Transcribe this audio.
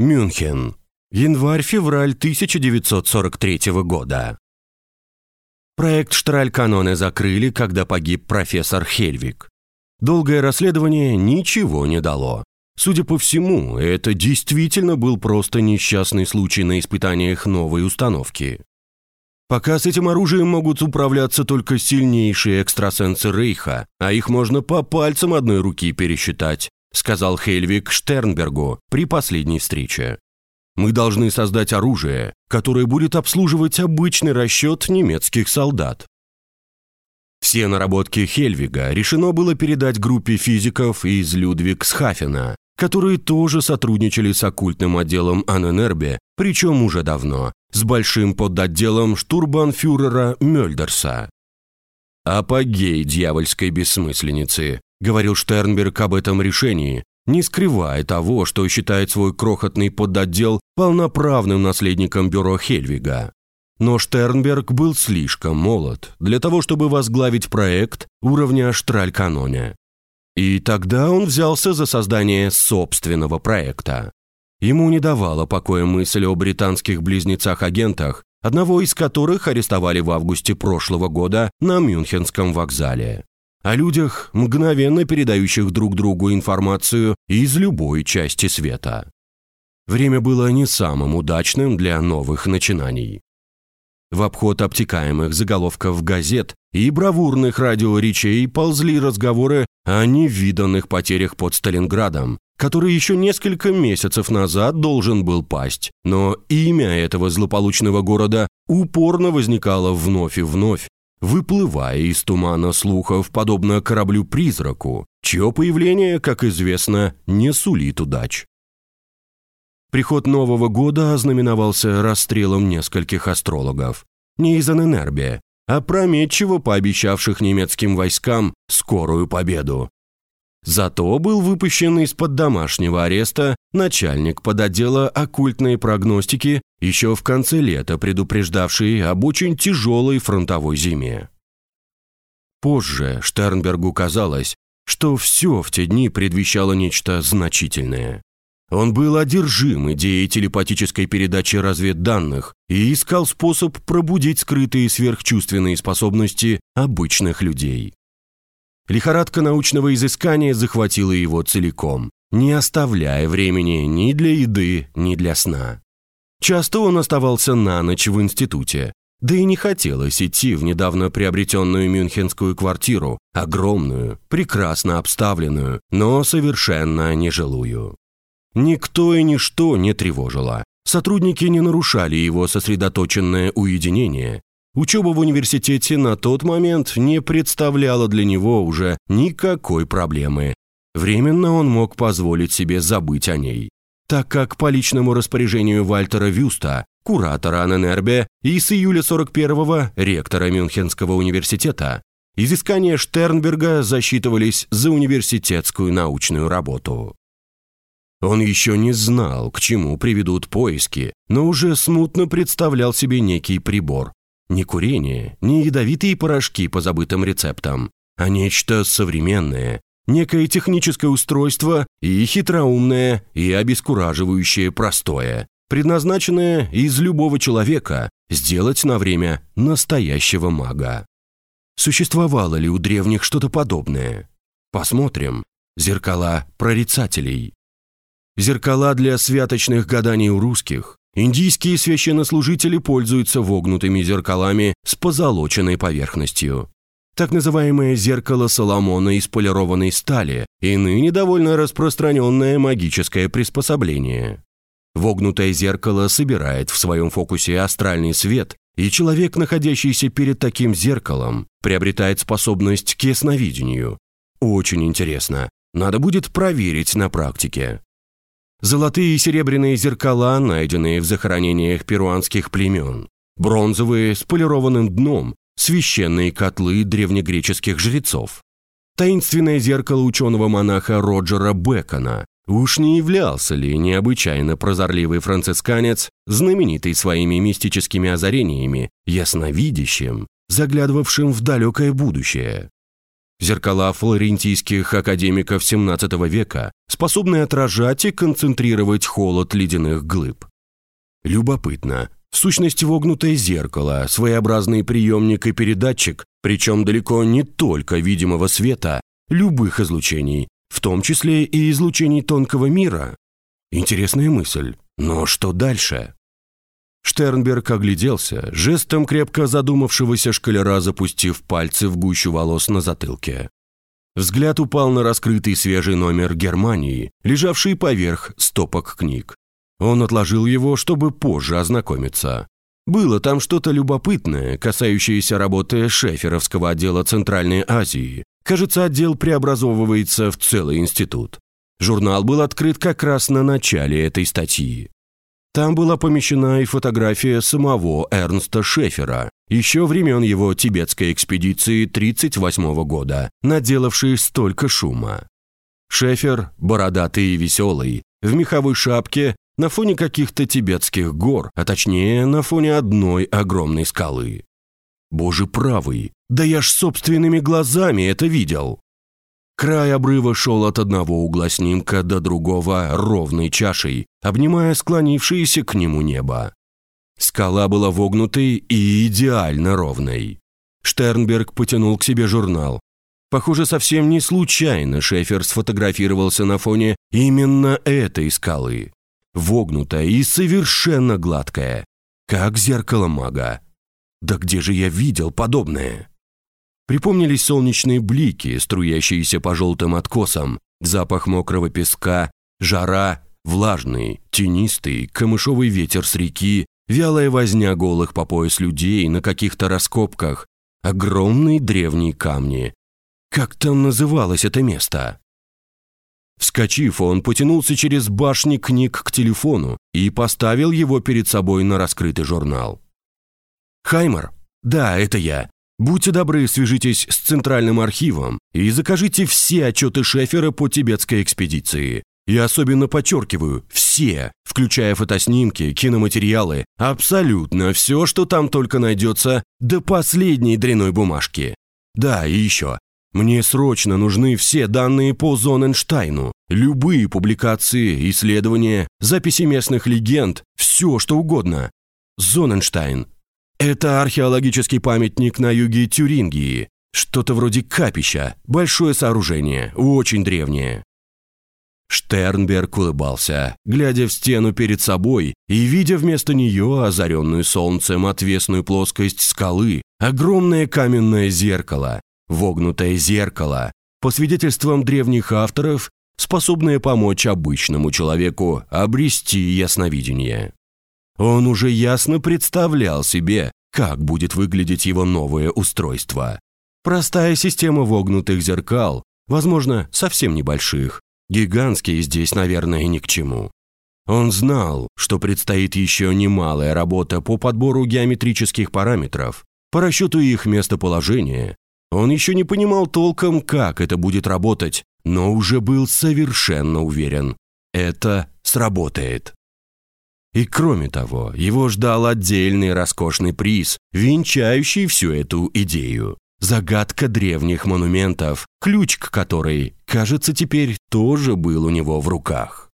Мюнхен. Январь-февраль 1943 года. Проект Штраль-Каноне закрыли, когда погиб профессор Хельвик. Долгое расследование ничего не дало. Судя по всему, это действительно был просто несчастный случай на испытаниях новой установки. Пока с этим оружием могут управляться только сильнейшие экстрасенсы Рейха, а их можно по пальцам одной руки пересчитать, сказал Хельвик Штернбергу при последней встрече. Мы должны создать оружие, которое будет обслуживать обычный расчет немецких солдат. Все наработки Хельвига решено было передать группе физиков из Людвигсхафена, которые тоже сотрудничали с оккультным отделом Аненербе, причем уже давно, с большим подотделом штурбанфюрера Мёльдерса. «Апогей дьявольской бессмысленицы», — говорил Штернберг об этом решении, не скрывая того, что считает свой крохотный подотдел полноправным наследником бюро Хельвига. Но Штернберг был слишком молод для того, чтобы возглавить проект уровня Штраль-Каноне. И тогда он взялся за создание собственного проекта. Ему не давала покоя мысль о британских близнецах-агентах, одного из которых арестовали в августе прошлого года на Мюнхенском вокзале. О людях, мгновенно передающих друг другу информацию из любой части света. Время было не самым удачным для новых начинаний. В обход обтекаемых заголовков газет и бравурных радиоречей ползли разговоры о невиданных потерях под Сталинградом, который еще несколько месяцев назад должен был пасть, но имя этого злополучного города упорно возникало вновь и вновь, выплывая из тумана слухов, подобно кораблю-призраку, чье появление, как известно, не сулит удач. Приход Нового года ознаменовался расстрелом нескольких астрологов. Не из Аненербе, а прометчиво пообещавших немецким войскам скорую победу. Зато был выпущен из-под домашнего ареста начальник подотдела оккультной прогностики, еще в конце лета предупреждавший об очень тяжелой фронтовой зиме. Позже Штернбергу казалось, что все в те дни предвещало нечто значительное. Он был одержим идеей телепатической передачи разведданных и искал способ пробудить скрытые сверхчувственные способности обычных людей. Лихорадка научного изыскания захватила его целиком, не оставляя времени ни для еды, ни для сна. Часто он оставался на ночь в институте, да и не хотелось идти в недавно приобретенную мюнхенскую квартиру, огромную, прекрасно обставленную, но совершенно нежилую. Никто и ничто не тревожило. Сотрудники не нарушали его сосредоточенное уединение. Учеба в университете на тот момент не представляла для него уже никакой проблемы. Временно он мог позволить себе забыть о ней, так как по личному распоряжению Вальтера Вюста, куратора Аненербе и с июля 41-го ректора Мюнхенского университета, изыскания Штернберга засчитывались за университетскую научную работу. Он еще не знал, к чему приведут поиски, но уже смутно представлял себе некий прибор. Не курение, не ядовитые порошки по забытым рецептам, а нечто современное, некое техническое устройство и хитроумное, и обескураживающее простое, предназначенное из любого человека сделать на время настоящего мага. Существовало ли у древних что-то подобное? Посмотрим. Зеркала прорицателей. Зеркала для святочных гаданий у русских. Индийские священнослужители пользуются вогнутыми зеркалами с позолоченной поверхностью. Так называемое зеркало Соломона из полированной стали и ныне довольно распространенное магическое приспособление. Вогнутое зеркало собирает в своем фокусе астральный свет, и человек, находящийся перед таким зеркалом, приобретает способность к ясновидению. Очень интересно. Надо будет проверить на практике. Золотые и серебряные зеркала, найденные в захоронениях перуанских племен. Бронзовые с полированным дном, священные котлы древнегреческих жрецов. Таинственное зеркало ученого-монаха Роджера Бекона. Уж не являлся ли необычайно прозорливый францисканец, знаменитый своими мистическими озарениями, ясновидящим, заглядывавшим в далекое будущее? Зеркала флорентийских академиков XVII века, способные отражать и концентрировать холод ледяных глыб. Любопытно. В сущности, вогнутое зеркало, своеобразный приемник и передатчик, причем далеко не только видимого света, любых излучений, в том числе и излучений тонкого мира. Интересная мысль. Но что дальше? Штернберг огляделся, жестом крепко задумавшегося шкалера запустив пальцы в гущу волос на затылке. Взгляд упал на раскрытый свежий номер Германии, лежавший поверх стопок книг. Он отложил его, чтобы позже ознакомиться. Было там что-то любопытное, касающееся работы Шеферовского отдела Центральной Азии. Кажется, отдел преобразовывается в целый институт. Журнал был открыт как раз на начале этой статьи. Там была помещена и фотография самого Эрнста Шефера, еще времен его тибетской экспедиции 1938 года, наделавшей столько шума. Шефер, бородатый и веселый, в меховой шапке, на фоне каких-то тибетских гор, а точнее на фоне одной огромной скалы. Боже правый, да я ж собственными глазами это видел. Край обрыва шел от одного угла снимка до другого ровной чашей, обнимая склонившееся к нему небо. Скала была вогнутой и идеально ровной. Штернберг потянул к себе журнал. Похоже, совсем не случайно Шефер сфотографировался на фоне именно этой скалы. Вогнутая и совершенно гладкая, как зеркало мага. Да где же я видел подобное? Припомнились солнечные блики, струящиеся по желтым откосам, запах мокрого песка, жара, влажный, тенистый, камышовый ветер с реки, вялая возня голых по пояс людей на каких-то раскопках, огромные древние камни. Как там называлось это место? Вскочив, он потянулся через башни книг к телефону и поставил его перед собой на раскрытый журнал. «Хаймер? Да, это я. Будьте добры, свяжитесь с Центральным архивом и закажите все отчеты Шефера по тибетской экспедиции. И особенно подчеркиваю, все, включая фотоснимки, киноматериалы, абсолютно все, что там только найдется, до последней дряной бумажки. Да, и еще. Мне срочно нужны все данные по Зоненштайну. Любые публикации, исследования, записи местных легенд, все что угодно. Зоненштайн, это археологический памятник на юге Тюрингии. Что-то вроде капища, большое сооружение, очень древнее. Штернберг улыбался, глядя в стену перед собой и видя вместо нее озаренную солнцем отвесную плоскость скалы, огромное каменное зеркало, вогнутое зеркало, по свидетельствам древних авторов, способное помочь обычному человеку обрести ясновидение. Он уже ясно представлял себе, как будет выглядеть его новое устройство. Простая система вогнутых зеркал, возможно, совсем небольших. Гигантские здесь, наверное, ни к чему. Он знал, что предстоит еще немалая работа по подбору геометрических параметров, по расчету их местоположения. Он еще не понимал толком, как это будет работать, но уже был совершенно уверен. Это сработает. И кроме того, его ждал отдельный роскошный приз, венчающий всю эту идею. Загадка древних монументов, ключ к которой, кажется, теперь тоже был у него в руках.